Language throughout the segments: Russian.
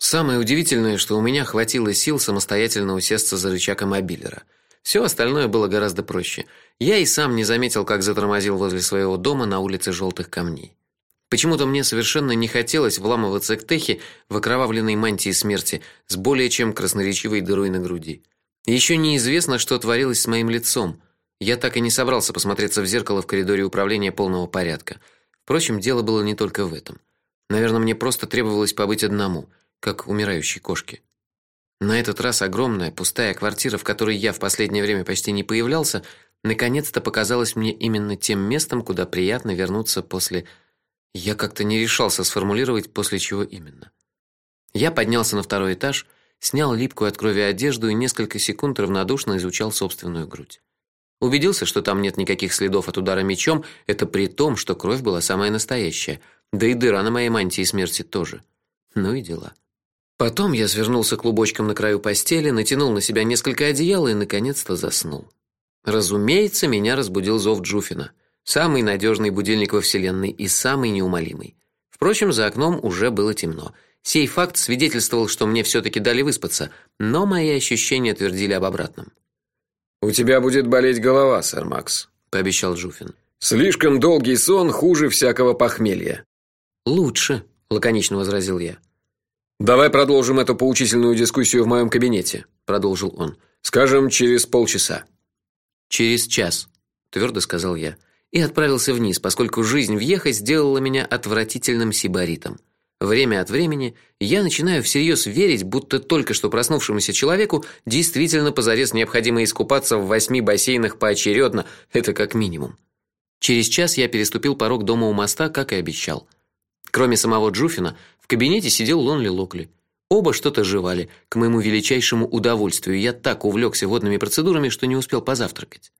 Самое удивительное, что у меня хватило сил самостоятельно усесться за рычаг мобилера. Все остальное было гораздо проще. Я и сам не заметил, как затормозил возле своего дома на улице Желтых камней. Почему-то мне совершенно не хотелось вламываться к Техе в окровавленной мантии смерти с более чем красноречивой дырой на груди. Еще неизвестно, что творилось с моим лицом. Я так и не собрался посмотреться в зеркало в коридоре управления полного порядка. Впрочем, дело было не только в этом. Наверное, мне просто требовалось побыть одному как умирающей кошки. На этот раз огромная пустая квартира, в которой я в последнее время почти не появлялся, наконец-то показалась мне именно тем местом, куда приятно вернуться после Я как-то не решался сформулировать после чего именно. Я поднялся на второй этаж, снял липкую от крови одежду и несколько секунд равнодушно изучал собственную грудь. Убедился, что там нет никаких следов от удара мечом, это при том, что кровь была самая настоящая, да и дыра на моей мантии смерти тоже. Ну и дела. Потом я свернулся клубочком на краю постели, натянул на себя несколько одеял и наконец-то заснул. Разумеется, меня разбудил зов Джуфина, самый надежный будильник во вселенной и самый неумолимый. Впрочем, за окном уже было темно. Сей факт свидетельствовал, что мне все таки дали выспаться, но мои ощущения твердили об обратном. У тебя будет болеть голова, сэр Макс, пообещал Джуфин. Слишком долгий сон хуже всякого похмелья. Лучше, лаконично возразил я. Давай продолжим эту поучительную дискуссию в моем кабинете, продолжил он. Скажем, через полчаса. Через час, твердо сказал я и отправился вниз, поскольку жизнь в Ехе сделала меня отвратительным сибаритом. Время от времени я начинаю всерьез верить, будто только что проснувшемуся человеку действительно позарез необходимо искупаться в восьми бассейнах поочередно, это как минимум. Через час я переступил порог дома у моста, как и обещал. Кроме самого Джуфина, кабинете сидел Лонли Локли. Оба что-то жевали. К моему величайшему удовольствию я так увлекся водными процедурами, что не успел позавтракать.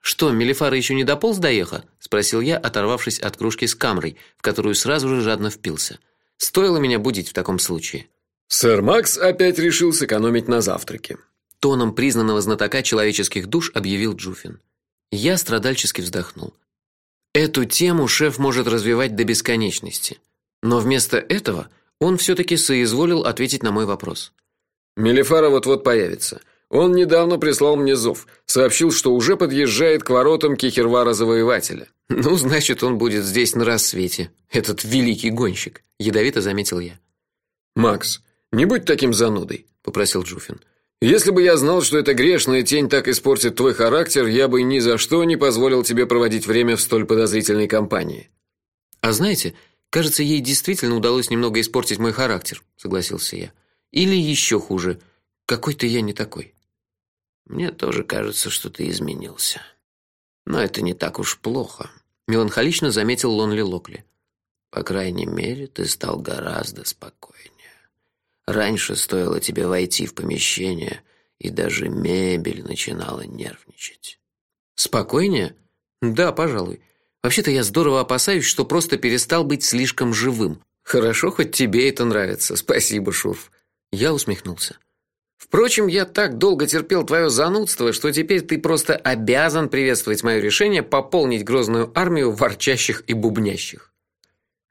Что, Мелифара еще не дополз до Еха? спросил я, оторвавшись от кружки с камрой, в которую сразу же жадно впился. Стоило меня будить в таком случае. Сэр Макс опять решил сэкономить на завтраке. Тоном признанного знатока человеческих душ объявил Джуфин. Я страдальчески вздохнул. Эту тему шеф может развивать до бесконечности. Но вместо этого он все таки соизволил ответить на мой вопрос. Мелифара вот-вот появится. Он недавно прислал мне зов, сообщил, что уже подъезжает к воротам Кихервара завоевателя. Ну, значит, он будет здесь на рассвете. Этот великий гонщик, ядовито заметил я. Макс, не будь таким занудой, попросил Джуфин. Если бы я знал, что эта грешная тень так испортит твой характер, я бы ни за что не позволил тебе проводить время в столь подозрительной компании. А знаете, Кажется, ей действительно удалось немного испортить мой характер, согласился я. Или еще хуже, какой-то я не такой. Мне тоже кажется, что ты изменился. Но это не так уж плохо, меланхолично заметил Лонли Локли. По крайней мере, ты стал гораздо спокойнее. Раньше стоило тебе войти в помещение, и даже мебель начинала нервничать. Спокойнее? Да, пожалуй. Вообще-то я здорово опасаюсь, что просто перестал быть слишком живым. Хорошо, хоть тебе это нравится. Спасибо, Шурф. Я усмехнулся. Впрочем, я так долго терпел твое занудство, что теперь ты просто обязан приветствовать мое решение пополнить грозную армию ворчащих и бубнящих.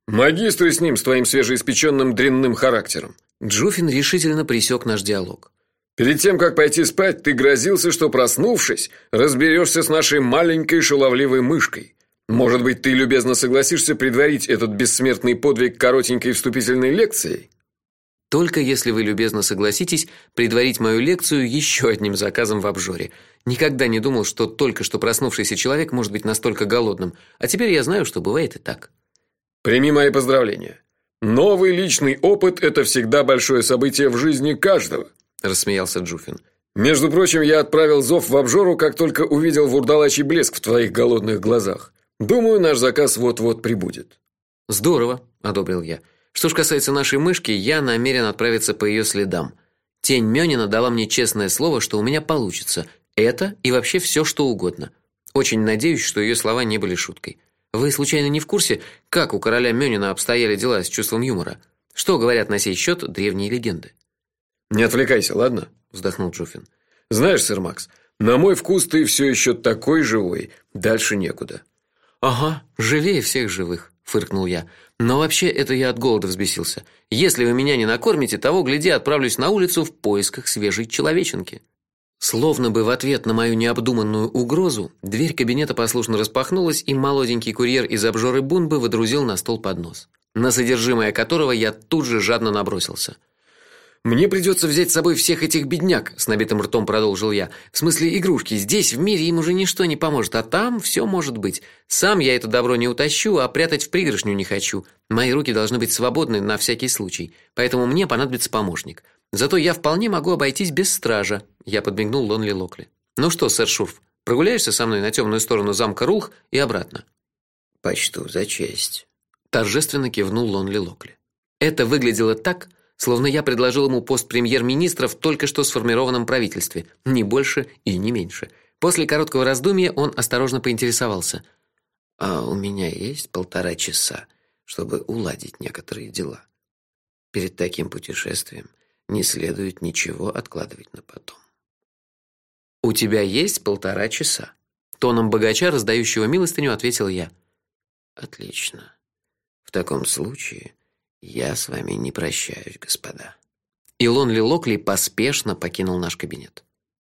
Магистры с ним, с твоим свежеиспеченным дрянным характером. Джуфин решительно пресек наш диалог. Перед тем как пойти спать, ты грозился, что проснувшись, разберешься с нашей маленькой шаловливой мышкой. Может быть, ты любезно согласишься предварить этот бессмертный подвиг коротенькой вступительной лекцией? Только если вы любезно согласитесь предварить мою лекцию еще одним заказом в обжоре. Никогда не думал, что только что проснувшийся человек может быть настолько голодным, а теперь я знаю, что бывает и так. Прими мои поздравления. Новый личный опыт это всегда большое событие в жизни каждого, рассмеялся Джуфин. Между прочим, я отправил зов в обжору, как только увидел вурдалачий блеск в твоих голодных глазах. Думаю, наш заказ вот-вот прибудет. Здорово, одобрил я. Что ж касается нашей мышки, я намерен отправиться по ее следам. Тень Мёнина дала мне честное слово, что у меня получится. Это и вообще все, что угодно. Очень надеюсь, что ее слова не были шуткой. Вы случайно не в курсе, как у короля Мёнина обстояли дела с чувством юмора? Что говорят на сей счет древние легенды? Не отвлекайся, ладно? вздохнул Джуфин. Знаешь, сэр Макс, на мой вкус ты все еще такой живой, дальше некуда. Ага, живее всех живых, фыркнул я. Но вообще это я от голода взбесился. Если вы меня не накормите, того гляди, отправлюсь на улицу в поисках свежей человеченки. Словно бы в ответ на мою необдуманную угрозу, дверь кабинета послушно распахнулась, и молоденький курьер из обжоры Бунбы выдрузил на стол поднос, на содержимое которого я тут же жадно набросился. Мне придется взять с собой всех этих бедняк, с набитым ртом продолжил я. В смысле игрушки. Здесь в мире им уже ничто не поможет, а там все может быть. Сам я это добро не утащу, а прятать в пригоршню не хочу. Мои руки должны быть свободны на всякий случай. Поэтому мне понадобится помощник. Зато я вполне могу обойтись без стража. Я подмигнул Лонли Локли. Ну что, сэр Шурф, прогуляешься со мной на темную сторону замка Рулх и обратно? Почту за честь, торжественно кивнул Лонли Локли. Это выглядело так, словно я предложил ему пост премьер-министра в только что сформированном правительстве, не больше и не меньше. После короткого раздумья он осторожно поинтересовался: "А у меня есть полтора часа, чтобы уладить некоторые дела. Перед таким путешествием не следует ничего откладывать на потом". "У тебя есть полтора часа", тоном богача, раздающего милостыню, ответил я. "Отлично. В таком случае я с вами не прощаюсь, господа. И Лонли Локли поспешно покинул наш кабинет.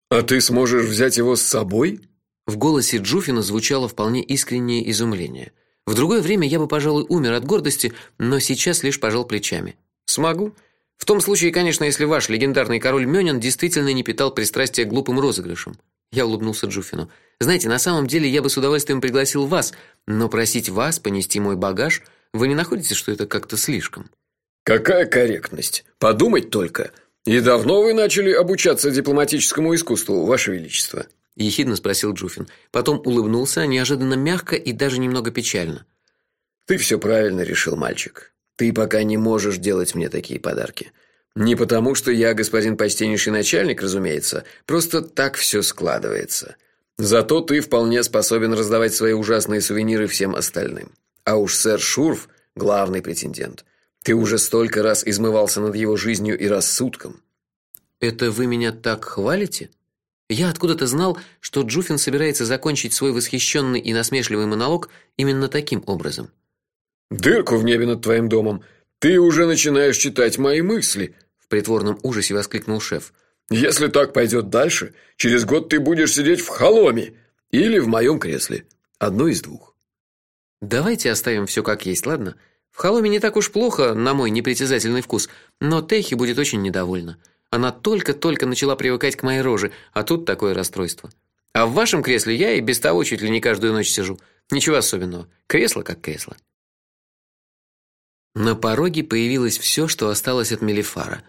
А ты сможешь взять его с собой? В голосе Джуфина звучало вполне искреннее изумление. В другое время я бы, пожалуй, умер от гордости, но сейчас лишь пожал плечами. Смогу. В том случае, конечно, если ваш легендарный король Мёнин действительно не питал пристрастия к глупым розыгрышам. Я улыбнулся Джуфину. Знаете, на самом деле я бы с удовольствием пригласил вас, но просить вас понести мой багаж вы не находите, что это как-то слишком? Какая корректность? Подумать только. И давно вы начали обучаться дипломатическому искусству, ваше величество? ехидно спросил Джуфин. Потом улыбнулся неожиданно мягко и даже немного печально. Ты все правильно решил, мальчик. Ты пока не можешь делать мне такие подарки. Не потому, что я господин почтеннейший начальник, разумеется, просто так все складывается. Зато ты вполне способен раздавать свои ужасные сувениры всем остальным. А уж сэр Шурф главный претендент. Ты уже столько раз измывался над его жизнью и рассудком. Это вы меня так хвалите? Я откуда-то знал, что Джуфин собирается закончить свой восхищенный и насмешливый монолог именно таким образом. Дырку в небе над твоим домом. Ты уже начинаешь читать мои мысли, в притворном ужасе воскликнул шеф. Если так пойдет дальше, через год ты будешь сидеть в холоме или в моем кресле. Одно из двух. Давайте оставим все как есть, ладно? В Холоме не так уж плохо, на мой непритязательный вкус, но Техи будет очень недовольна. Она только-только начала привыкать к моей роже, а тут такое расстройство. А в вашем кресле я и без того чуть ли не каждую ночь сижу. Ничего особенного. Кресло как кресло. На пороге появилось все, что осталось от Мелифара.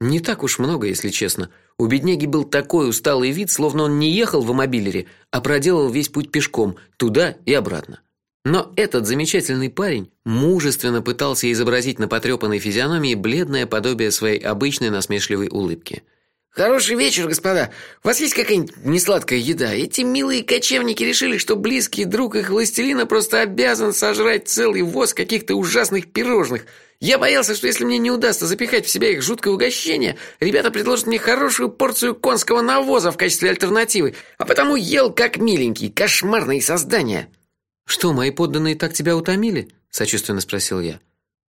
Не так уж много, если честно. У бедняги был такой усталый вид, словно он не ехал в мобилере, а проделал весь путь пешком, туда и обратно. Но этот замечательный парень мужественно пытался изобразить на потрепанной физиономии бледное подобие своей обычной насмешливой улыбки. Хороший вечер, господа. У вас есть какая-нибудь несладкая еда? Эти милые кочевники решили, что близкий друг их властелина просто обязан сожрать целый воз каких-то ужасных пирожных. Я боялся, что если мне не удастся запихать в себя их жуткое угощение, ребята предложат мне хорошую порцию конского навоза в качестве альтернативы, а потому ел как миленький, кошмарные создания. Что, мои подданные так тебя утомили? сочувственно спросил я.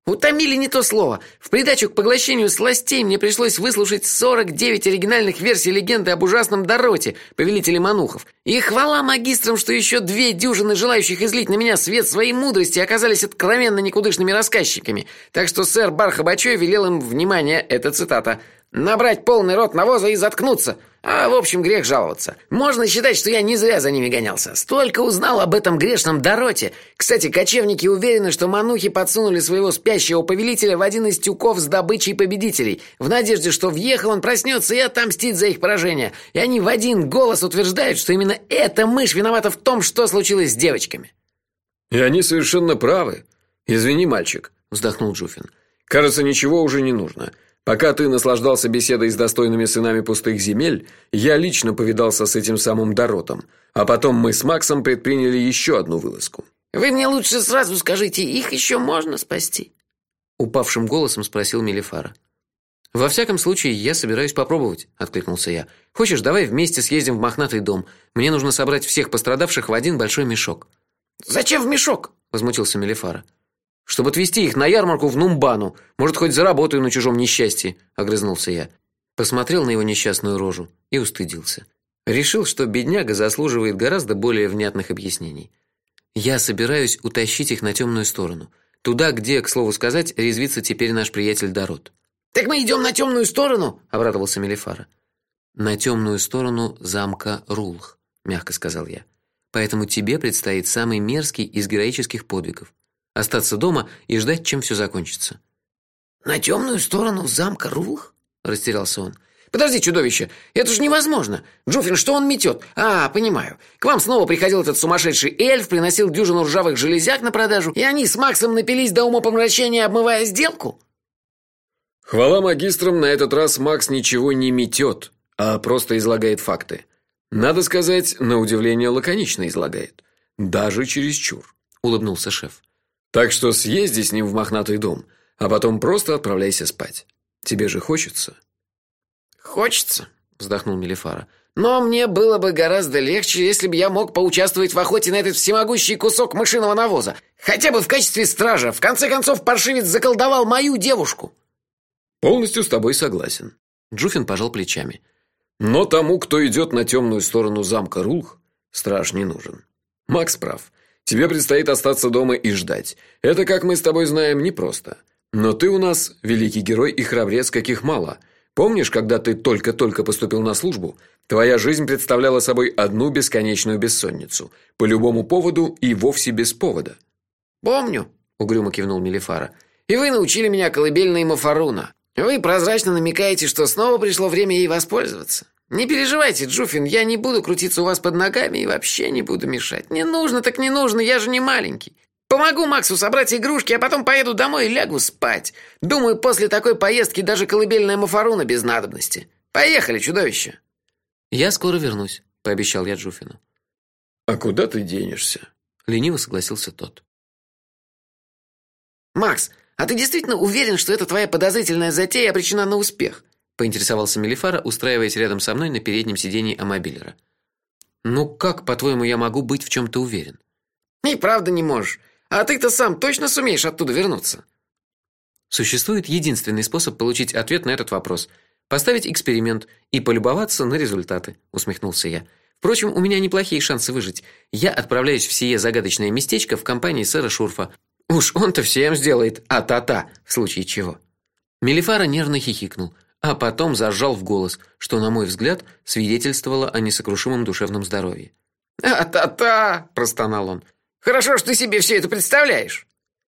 Утомили не то слово. В придачу к поглощению сластей мне пришлось выслушать 49 оригинальных версий легенды об ужасном Дороте, повелителе манухов. И хвала магистрам, что еще две дюжины желающих излить на меня свет своей мудрости оказались откровенно никудышными рассказчиками. Так что сэр Бархабачой велел им, внимание, это цитата, «набрать полный рот навоза и заткнуться». А, в общем, грех жаловаться. Можно считать, что я не зря за ними гонялся. Столько узнал об этом грешном Дороте. Кстати, кочевники уверены, что манухи подсунули своего спящего повелителя в один из тюков с добычей победителей, в надежде, что въехал он проснется и отомстит за их поражение. И они в один голос утверждают, что именно эта мышь виновата в том, что случилось с девочками. И они совершенно правы. Извини, мальчик, вздохнул Джуфин. Кажется, ничего уже не нужно. Пока ты наслаждался беседой с достойными сынами пустых земель, я лично повидался с этим самым Доротом, а потом мы с Максом предприняли еще одну вылазку. Вы мне лучше сразу скажите, их еще можно спасти? упавшим голосом спросил Мелифара. Во всяком случае, я собираюсь попробовать, откликнулся я. Хочешь, давай вместе съездим в мохнатый дом. Мне нужно собрать всех пострадавших в один большой мешок. Зачем в мешок? возмутился Мелифара. Чтобы отвезти их на ярмарку в Нумбану. Может, хоть заработаю на чужом несчастье, огрызнулся я. Посмотрел на его несчастную рожу и устыдился. Решил, что бедняга заслуживает гораздо более внятных объяснений. Я собираюсь утащить их на темную сторону, туда, где, к слову сказать, резвится теперь наш приятель Дорот. Так мы идем на темную сторону, обрадовался Мелифара. На темную сторону замка Рулх, мягко сказал я. Поэтому тебе предстоит самый мерзкий из героических подвигов остаться дома и ждать, чем все закончится. На темную сторону замка Рулх? растерялся он. Подожди, чудовище, это же невозможно. Джуфин, что он метет? А, понимаю. К вам снова приходил этот сумасшедший эльф, приносил дюжину ржавых железяк на продажу, и они с Максом напились до умопомрачения, обмывая сделку. Хвала магистрам, на этот раз Макс ничего не метет, а просто излагает факты. Надо сказать, на удивление лаконично излагает, даже чересчур, улыбнулся шеф. Так что съезди с ним в мохнатый дом, а потом просто отправляйся спать. Тебе же хочется. Хочется, вздохнул Мелифара. Но мне было бы гораздо легче, если бы я мог поучаствовать в охоте на этот всемогущий кусок мышиного навоза, хотя бы в качестве стража. В конце концов, паршивец заколдовал мою девушку. Полностью с тобой согласен. Джуфин пожал плечами. Но тому, кто идет на темную сторону замка Рулх, страж не нужен. Макс прав. Тебе предстоит остаться дома и ждать. Это, как мы с тобой знаем, непросто. Но ты у нас великий герой и храбрец, каких мало. Помнишь, когда ты только-только поступил на службу, твоя жизнь представляла собой одну бесконечную бессонницу, по любому поводу и вовсе без повода. Помню, угрюмо кивнул Мелифара. И вы научили меня колыбельной Мафаруна. Вы прозрачно намекаете, что снова пришло время ей воспользоваться. Не переживайте, Джуфин, я не буду крутиться у вас под ногами и вообще не буду мешать. Не нужно, так не нужно, я же не маленький. Помогу Максу собрать игрушки, а потом поеду домой и лягу спать. Думаю, после такой поездки даже колыбельная Мафаруна без надобности. Поехали, чудовище. Я скоро вернусь, пообещал я Джуфину. А куда ты денешься? лениво согласился тот. Макс, а ты действительно уверен, что эта твоя подозрительная затея обречена на успех? Поинтересовался Мелифара, устраиваясь рядом со мной на переднем сиденье Амобилера. Ну как, по-твоему, я могу быть в чем то уверен? И правда не можешь. А ты-то сам точно сумеешь оттуда вернуться? Существует единственный способ получить ответ на этот вопрос поставить эксперимент и полюбоваться на результаты, усмехнулся я. Впрочем, у меня неплохие шансы выжить. Я отправляюсь в сие загадочное местечко в компании сэра Шурфа. Уж он-то всем сделает а-та-та, в случае чего. Мелифара нервно хихикнул а потом зажал в голос, что, на мой взгляд, свидетельствовало о несокрушимом душевном здоровье. «А-та-та!» – простонал он. «Хорошо, что ты себе все это представляешь!»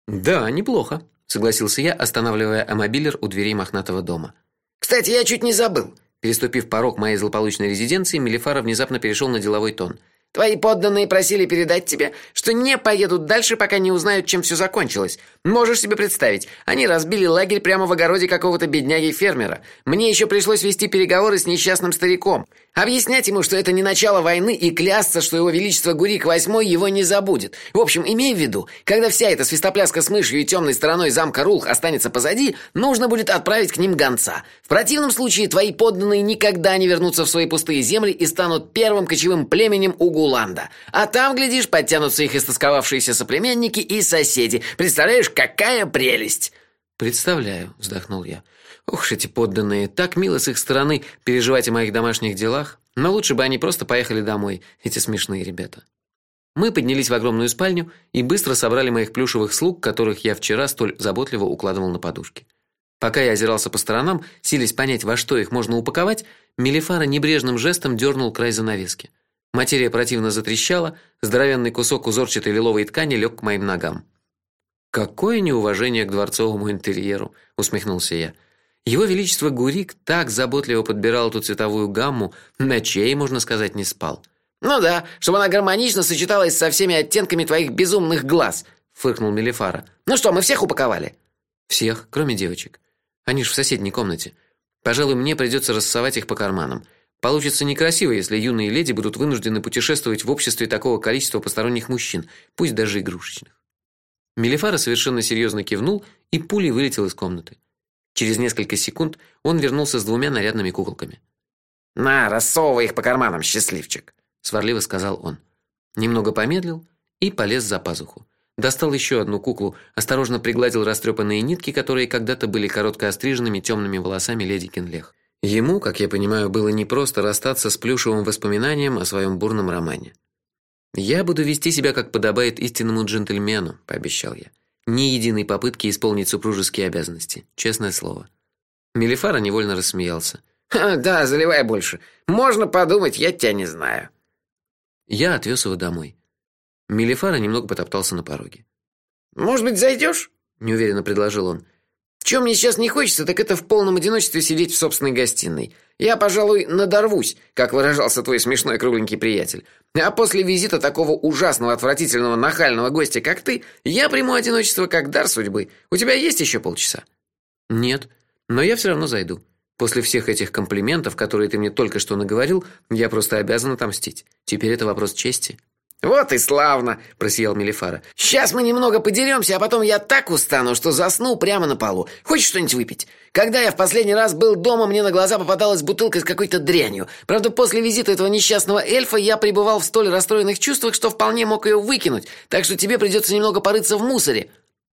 «Да, неплохо», – согласился я, останавливая амобилер у дверей мохнатого дома. «Кстати, я чуть не забыл». Переступив порог моей злополучной резиденции, Мелифара внезапно перешел на деловой тон – Твои подданные просили передать тебе, что не поедут дальше, пока не узнают, чем все закончилось. Можешь себе представить, они разбили лагерь прямо в огороде какого-то бедняги-фермера. Мне еще пришлось вести переговоры с несчастным стариком. Объяснять ему, что это не начало войны, и клясться, что его величество Гурик VIII его не забудет. В общем, имей в виду, когда вся эта свистопляска с мышью и темной стороной замка Рулх останется позади, нужно будет отправить к ним гонца. В противном случае твои подданные никогда не вернутся в свои пустые земли и станут первым кочевым племенем у Гуланда. А там, глядишь, подтянутся их истосковавшиеся соплеменники и соседи. Представляешь, какая прелесть!» «Представляю», — вздохнул я. Ух, эти подданные, так мило с их стороны переживать о моих домашних делах. Но лучше бы они просто поехали домой, эти смешные ребята. Мы поднялись в огромную спальню и быстро собрали моих плюшевых слуг, которых я вчера столь заботливо укладывал на подушки. Пока я озирался по сторонам, силясь понять, во что их можно упаковать, Мелифара небрежным жестом дернул край занавески. Материя противно затрещала, здоровенный кусок узорчатой лиловой ткани лег к моим ногам. Какое неуважение к дворцовому интерьеру, усмехнулся я. Его величество Гурик так заботливо подбирал эту цветовую гамму, ночей, можно сказать, не спал. Ну да, чтобы она гармонично сочеталась со всеми оттенками твоих безумных глаз, фыркнул Мелифара. Ну что, мы всех упаковали? Всех, кроме девочек. Они ж в соседней комнате. Пожалуй, мне придется рассовать их по карманам. Получится некрасиво, если юные леди будут вынуждены путешествовать в обществе такого количества посторонних мужчин, пусть даже игрушечных. Мелифара совершенно серьезно кивнул и пулей вылетел из комнаты. Через несколько секунд он вернулся с двумя нарядными куколками. «На, рассовывай их по карманам, счастливчик!» сварливо сказал он. Немного помедлил и полез за пазуху. достал еще одну куклу, осторожно пригладил растрепанные нитки, которые когда-то были коротко остриженными темными волосами леди Кинлех. Ему, как я понимаю, было не просто расстаться с плюшевым воспоминанием о своем бурном романе. Я буду вести себя как подобает истинному джентльмену, пообещал я. Ни единой попытки исполнить супружеские обязанности, честное слово. Мелифара невольно рассмеялся. да, заливай больше. Можно подумать, я тебя не знаю. Я отвез его домой. Мелифара немного потоптался на пороге. Может быть, зайдешь? неуверенно предложил он. В чем мне сейчас не хочется, так это в полном одиночестве сидеть в собственной гостиной. Я, пожалуй, надорвусь, как выражался твой смешной кругленький приятель. А после визита такого ужасного, отвратительного, нахального гостя, как ты, я приму одиночество как дар судьбы. У тебя есть еще полчаса? Нет, но я все равно зайду. После всех этих комплиментов, которые ты мне только что наговорил, я просто обязан отомстить. Теперь это вопрос чести. Вот и славно, просиял Мелифара. Сейчас мы немного подеремся, а потом я так устану, что засну прямо на полу. Хочешь что-нибудь выпить? Когда я в последний раз был дома, мне на глаза попадалась бутылка с какой-то дрянью. Правда, после визита этого несчастного эльфа я пребывал в столь расстроенных чувствах, что вполне мог ее выкинуть. Так что тебе придется немного порыться в мусоре.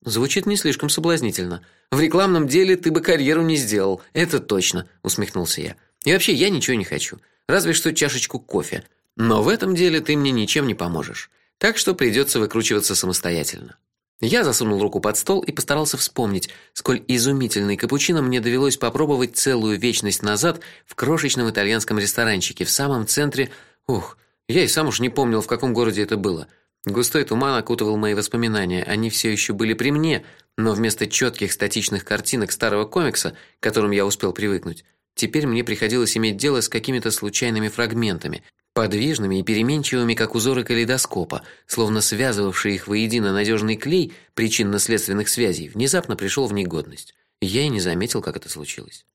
Звучит не слишком соблазнительно. В рекламном деле ты бы карьеру не сделал, это точно, усмехнулся я. И вообще я ничего не хочу, разве что чашечку кофе. Но в этом деле ты мне ничем не поможешь. Так что придется выкручиваться самостоятельно. Я засунул руку под стол и постарался вспомнить, сколь изумительный капучино мне довелось попробовать целую вечность назад в крошечном итальянском ресторанчике в самом центре. Ух, я и сам уж не помнил, в каком городе это было. Густой туман окутывал мои воспоминания. Они все еще были при мне, но вместо четких статичных картинок старого комикса, к которым я успел привыкнуть, теперь мне приходилось иметь дело с какими-то случайными фрагментами, подвижными и переменчивыми, как узоры калейдоскопа, словно связывавший их воедино надежный клей причинно-следственных связей, внезапно пришел в негодность. Я и не заметил, как это случилось.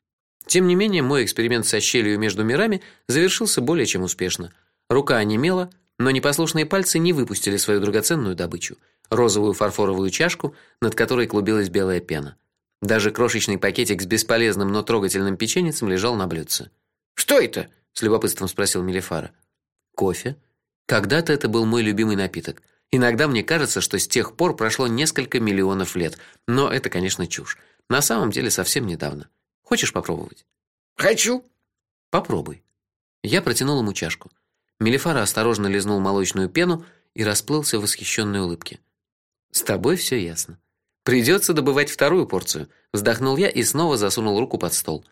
Тем не менее, мой эксперимент со щелью между мирами завершился более чем успешно. Рука онемела, но непослушные пальцы не выпустили свою драгоценную добычу розовую фарфоровую чашку, над которой клубилась белая пена. Даже крошечный пакетик с бесполезным, но трогательным печеньем лежал на блюдце. Что это? с любопытством спросил Мелифара. Кофе. Когда-то это был мой любимый напиток. Иногда мне кажется, что с тех пор прошло несколько миллионов лет, но это, конечно, чушь. На самом деле совсем недавно. Хочешь попробовать? Хочу. Попробуй. Я протянул ему чашку. Мелифара осторожно лизнул молочную пену и расплылся в восхищенной улыбке. С тобой все ясно. Придется добывать вторую порцию, вздохнул я и снова засунул руку под стол.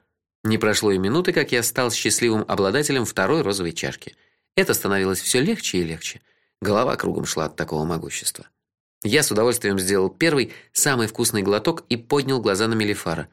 Не прошло и минуты, как я стал счастливым обладателем второй розовой чашки. Это становилось все легче и легче. Голова кругом шла от такого могущества. Я с удовольствием сделал первый, самый вкусный глоток и поднял глаза на Мелифара.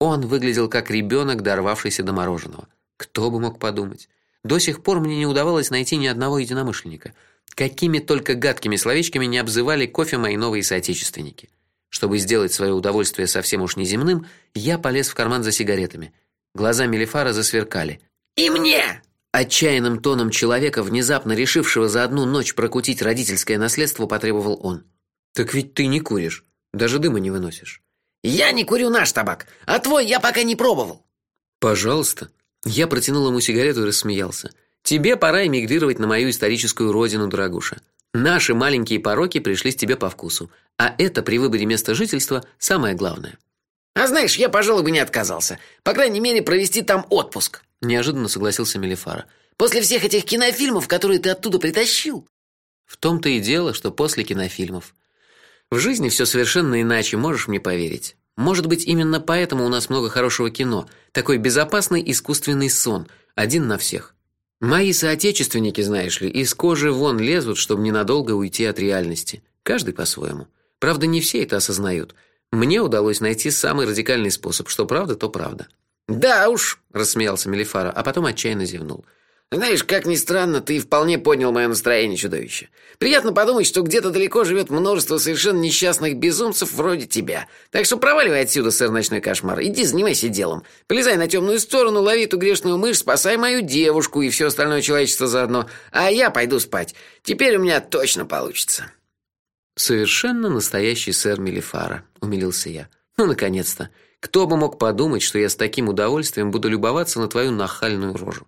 Он выглядел как ребенок, дорвавшийся до мороженого. Кто бы мог подумать? До сих пор мне не удавалось найти ни одного единомышленника. Какими только гадкими словечками не обзывали кофе мои новые соотечественники. Чтобы сделать свое удовольствие совсем уж неземным, я полез в карман за сигаретами. Глаза Мелифара засверкали. «И мне!» Отчаянным тоном человека, внезапно решившего за одну ночь прокутить родительское наследство, потребовал он. «Так ведь ты не куришь, даже дыма не выносишь». «Я не курю наш табак, а твой я пока не пробовал». «Пожалуйста». Я протянул ему сигарету и рассмеялся. «Тебе пора эмигрировать на мою историческую родину, дорогуша. Наши маленькие пороки пришлись тебе по вкусу, а это при выборе места жительства самое главное». А знаешь, я, пожалуй, бы не отказался. По крайней мере, провести там отпуск. Неожиданно согласился Мелифара. После всех этих кинофильмов, которые ты оттуда притащил. В том-то и дело, что после кинофильмов. В жизни все совершенно иначе, можешь мне поверить. Может быть, именно поэтому у нас много хорошего кино. Такой безопасный искусственный сон, один на всех. Мои соотечественники, знаешь ли, из кожи вон лезут, чтобы ненадолго уйти от реальности. Каждый по-своему. Правда, не все это осознают. Мне удалось найти самый радикальный способ, что правда, то правда. Да уж, рассмеялся Мелифара, а потом отчаянно зевнул. Знаешь, как ни странно, ты вполне поднял мое настроение, чудовище. Приятно подумать, что где-то далеко живет множество совершенно несчастных безумцев вроде тебя. Так что проваливай отсюда, сэр ночной кошмар. Иди занимайся делом. Полезай на темную сторону, лови эту грешную мышь, спасай мою девушку и все остальное человечество заодно. А я пойду спать. Теперь у меня точно получится. Совершенно настоящий сэр Мелифара, умилился я. Ну наконец-то. Кто бы мог подумать, что я с таким удовольствием буду любоваться на твою нахальную рожу.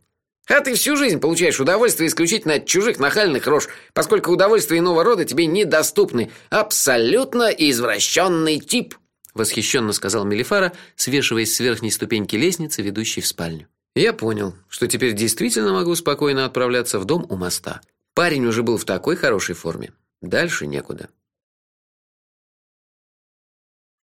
А ты всю жизнь получаешь удовольствие исключительно от чужих нахальных рож, поскольку удовольствия иного рода тебе недоступны. Абсолютно извращенный тип!» Восхищенно сказал Мелифара, свешиваясь с верхней ступеньки лестницы, ведущей в спальню. Я понял, что теперь действительно могу спокойно отправляться в дом у моста. Парень уже был в такой хорошей форме. Дальше некуда.